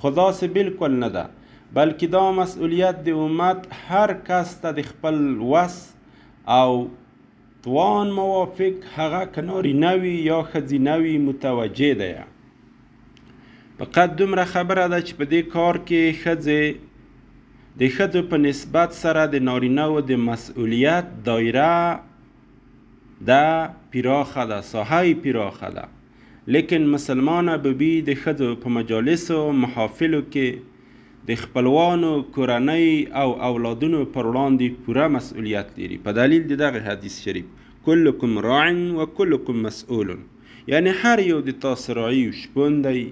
خو داسې بلکل نه ده، بلکې دا مسؤلیت د امت هر کس ته د خپل وس او توان موافق هغه که نارینه وي یا ښځینه وي متوجه دی. فقط دومره خبره ده چې په دې کار کې ښځې د ښځو په نسبت سره د نارینهو د مسؤلیت دایره ده پراخه ده ساحه یې پراخه ده لیکن مسلمانه ببي د ښځو په مجالسو، محافلو، کې د خپلوانو، کورنۍ او اولادونو پر وړاندې پوره مسؤلیت لري په دلیل د دغه حدیث شریف کلکم راع وکلکم مسؤول یعنې هر یو د تاسو راعي او شپون دی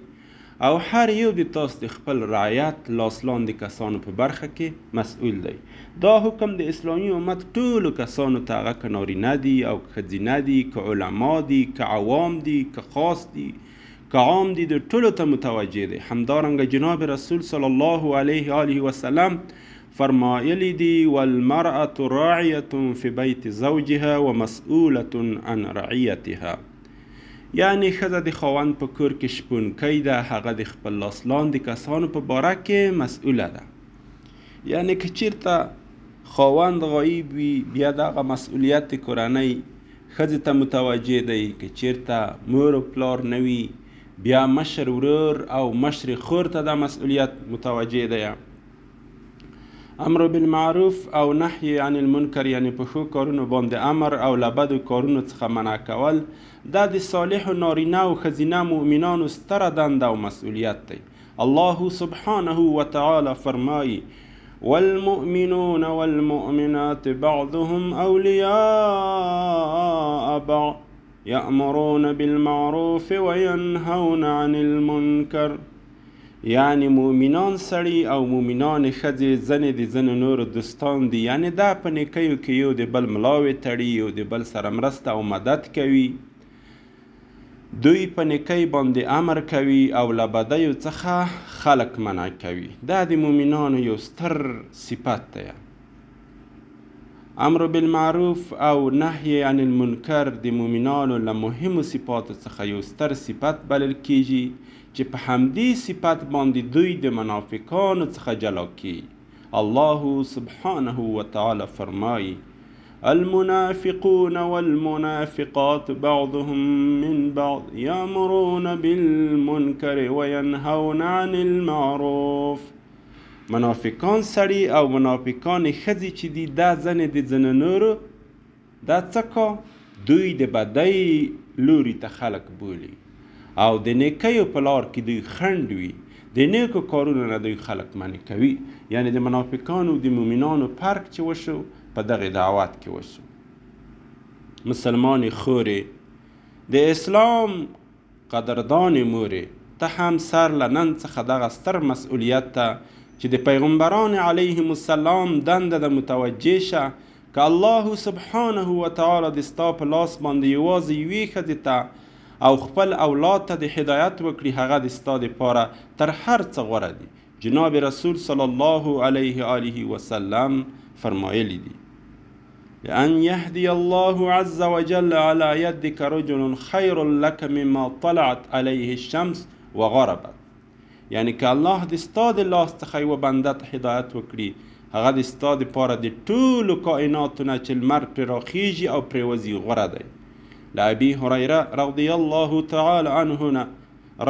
او هر یو د تاسو د خپل رعیت، لاس لاندې کسانو، په برخه کې مسئول دی. دا حکم د اسلامي امت ټولو کسانو ته هغه که نارینه دي او که ښځینه دي، که علماء دي، که عوام دي، که خاص دي، که عام دي، دوی ټولو ته متوجه دی. همدارنګه جناب رسول صلی الله علیه آله وسلم فرمایلي دي، والمرأة راعیة فی بیت زوجها ومسئولة عن رعیتها. یعنې ښځه د خاوند په کور کې شپونکۍ ده، هغه د خپل لاس لاندې کسانو په باره کې مسؤله ده. یعنې که چېرته خاوند غایب وي، بیا دغه مسؤلیت د کورنۍ ښځې ته متوجه دی، که چېرته مور او پلار نه وي، بیا مشر ورور او مشرې خور ته دا مسؤلیت متوجه دی. امر بالمعروف او نهی عن المنکر یعنی په ښو کارونو باندې امر او له بدو کارونو څخه منع کول دا د صالحو نارینه او ښځینه مؤمنانو ستره دنده او مسئولیت دی الله سبحانه وتعالی فرمایي والمؤمنون والمؤمنات بعضهم أولياء بعض يأمرون بالمعروف وينهون عن المنكر یعنې مومنان سړي او مومنانې ښځې ځنې د ځنې نورو دوستان دي یعنې دا په نیکیو کې یو د بل ملاوې تړي یو د بل سره مرسته او مدد کوي دوی په نیکۍ باندې امر کوي او له بدیو څخه خلق منع کوي دا د مؤمنانو یو ستر صفت دی امر بالمعروف او نهی عن المنکر د مؤمنانو له مهمو صفاتو څخه یو ستر صفت بلل کیږي چې په همدې صفت باندې دوی د منافقانو څخه جلا کړي، الله سبحانه وتعالی فرمايي، المنافقون والمنافقات بعضهم من بعض يامرون بالمنکر وينهون عن المعروف منافقان سړي او منافقانې ښځې چې دي دا ځنې د ځنه نورو دا څکه دوی د بدۍ لوري ته خلک بولي او د نېکیو په لار کې دوی خنډ وي، د نېکو کارونو نه دوی خلک منع کوي. یعنې د منافقانو او د مؤمنانو فرق چې وشو په دغې دعوت کې وشو. مسلمانې خورې! د اسلام. قدردانې مورې! ته هم سر له نن څخه دغه ستر مسؤلیت ته چې د پیغمبران علیهم السلام دنده ده متوجه شه، که الله سبحانه وتعالی دې ستا په لاس باندې یوازې یوې ښځې ته او خپل اولاد ته دې هدایت وکړي هغه دې ستا دپاره تر هر څه غوره دي، جناب رسول صلی الله علیه آله وسلم فرمایلي دي. لأن يهدي الله عز وجل على يدك رجل خير لك مما طلعت عليه الشمس وغربت یعنی که الله د ستا د لاس څخه یو بنده ته هدایت وکړي هغه د ستا د پاره د ټولو کائناتو نه چې لمر پرې راخیږي او پریوځي غوره دی له ابي هريره رضی الله تعالی عنه نه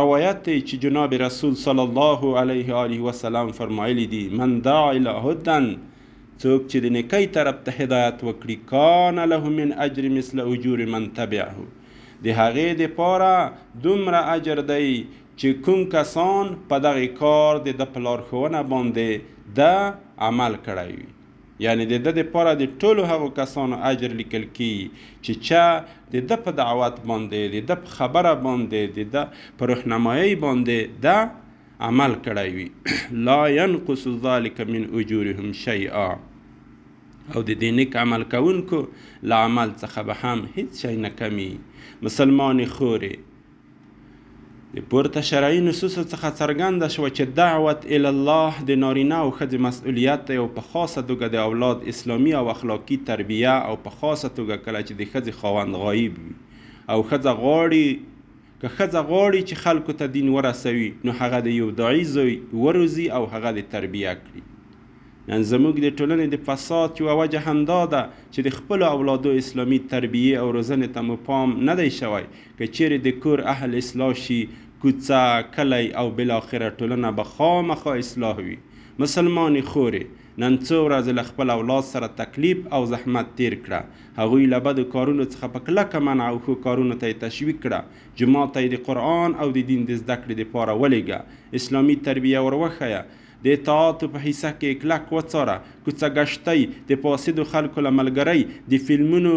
روایت دی چې جناب رسول صلی الله علیه و آله وسلم فرمایلی دي من دعا الی هدن څوک چې د نېکۍ طرف ته هدایت وکړي، کان له من اجر مثل اجور من تبعه، د هغې د پاره دومره اجر دی چې کوم کسان په دغه کار د ده په لارښوونه باندې ده عمل کړی وي. یعنې د ده د پاره د ټولو هغو کسانو اجر لیکل کېږي چې چا د ده په دعوت باندې، د ده په خبره باندې، د ده په رهنمایۍ باندې ده عمل کړای وي لا ينقص ذلك من اجورهم شيئا او د دې نیک عمل کوونکو له عمل څخه به هم هیڅ شی نه کمی مسلمانې خورې د پورته شرعي نصوصو څخه څرګنده شوه چې دعوت ال الله د نارینه او ښځې مسؤلیت دی او په خاصه توګه د اولاد اسلامي او اخلاقي تربیه او په خاصه توګه کله چې د ښځې خاوند غایب وي او ښځه غواړي که ښځه غواړي چې خلکو ته دین ورسوي، نو هغه دې یو داعي زوی وروزي او هغه دې تربیه کړي. نن زموږ د ټولنې د فساد یوه وجه همدا ده چې د خپلو اولادو اسلامي تربیې او روزنې ته مو پام نه دی شوی، که چېرې د کور اهل اصلاح شي، کوڅه، کلی او بالاخره ټولنه به خامخا اصلاح وي. مسلمانې خورې! نن څو ورځې له خپل اولاد سره تکلیف او زحمت تېر کړه، هغوی له بدو کارونو څخه په کلکه منع او ښو کارونو ته یې تشویق کړه، جومات ته یې د قرآن او د دین د زده کړې د پاره ولېږه، اسلامي تربیه ور وښیه، د اطاعاتو په حصه کې یې کلک وڅاره، کوڅه ګشتۍ، د فاسدو خلکو له ملګرۍ، د فلمونو،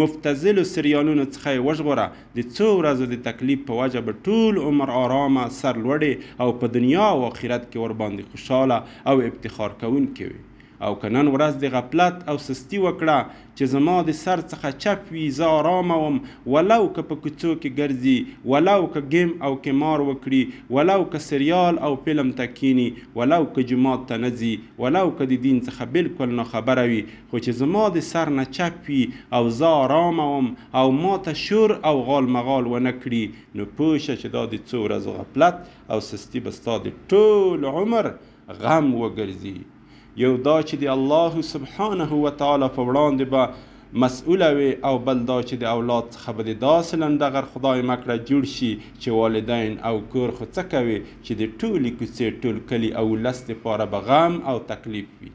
مفتضلو سریالونو څخه یې وژغوره، د څو ورځو د تکلیف په وجه به ټول عمر آرامه، سر لوړې او په دنیا او آخرت کې ورباندې خوشاله او افتخار کوونکې وې او که نن ورځ دې غفلت او سستي وکړه چې زما د سر څخه چپ وي زه آرامه وم ولو که په کوڅو کې ګرځي ولو که ګیم او قمار وکړي ولو که سریال او فلم ته کیني ولو که جومات ته نه ځي ولو که د دین څخه بلکل ناخبره وي خو چې زما د سر نه چپ وي او زه آرامه وم او ما ته شور او غال مغال ونه کړي، نو پوه شه چې دا د څو ورځو غفلت او سستي به ستا د ټول عمر غم وګرځي. یو دا چې د الله سبحانه و تعالی په وړاندې به مسؤله وې او بل دا چې د اولاد څخه به دې داسې لنډغر خدای مه کړه جوړ شي چې والدین او کور خو څه کوې چې د ټولې کوڅې، ټول کلي او ولس دپاره به غم او تکلیف وي.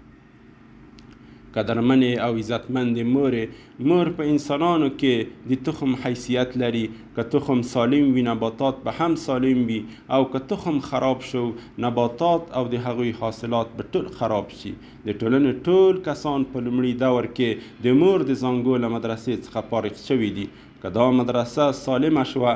قدرمنې او عزتمندې مورې، مور په انسانانو کې د تخم حیثیت لري، که تخم سالم وي نباتات به هم سالم وي او که تخم خراب شو نباتات او د هغوی حاصلات به ټول خراب شي. د ټولنې ټول کسان په لومړي دور کې د مور د زانګو له مدرسې څخه فارغ شوي دي، که دا مدرسه سالمه شوه،